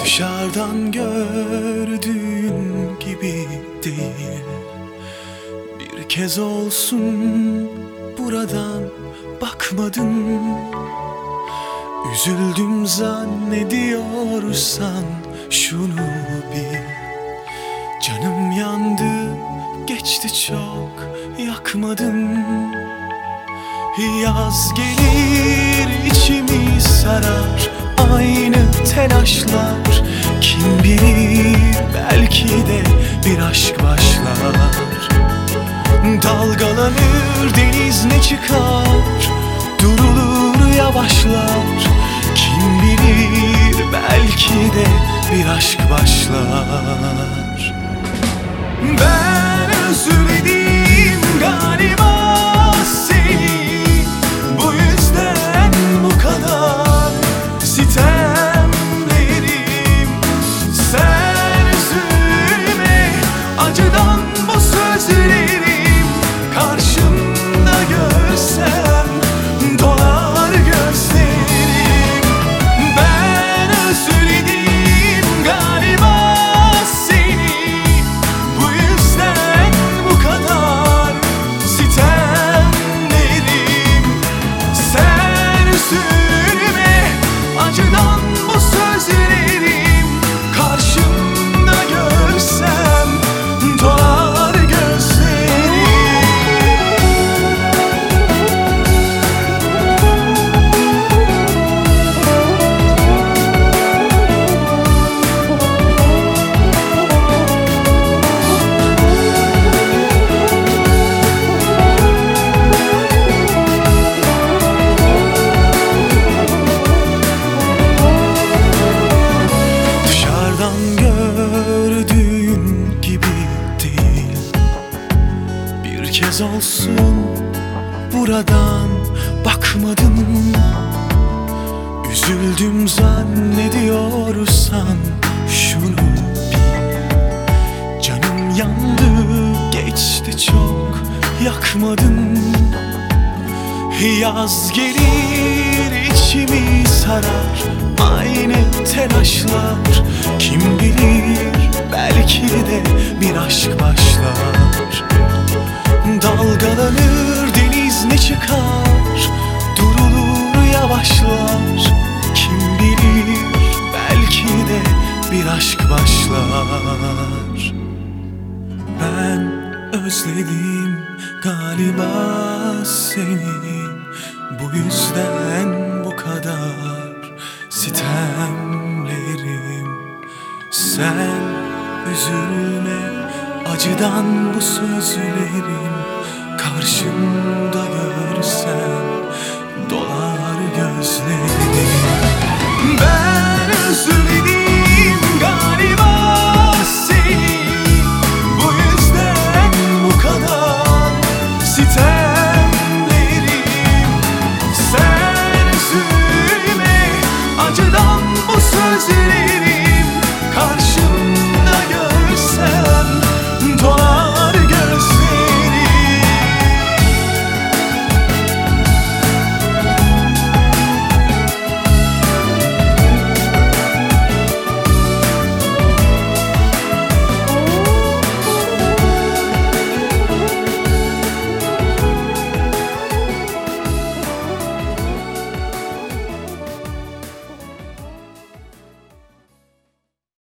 Dışarıdan gördüğün gibi değil. Bir kez olsun buradan bakmadın. Üzüldüm zannediyorsan şunu bil. Canım yandı geçti çok yakmadın Yaz gelir içimi sarar aynı telaşlar. Kim bilir belki de bir aşk başlar. Dalgalanır deniz ne çıkar? Durulur yavaşlar. Kim bilir belki de bir aşk başlar. Ben kez olsun buradan bakmadım. Üzüldüm zannediyorsan şunu bil. Canım yandı geçti çok yakmadın. Yaz gelir içimi sarar Aynı telaşlar. Kim bilir belki de bir aşk başlar Dalgalanır deniz ne çıkar? Durulur yavaşlar. Kim bilir belki de bir aşk başlar. Ben özledim galiba seni. Bu yüzden bu kadar sitemlerim. Sen üzülme acıdan bu sözlerim Karşımda görsen dolar gözlerim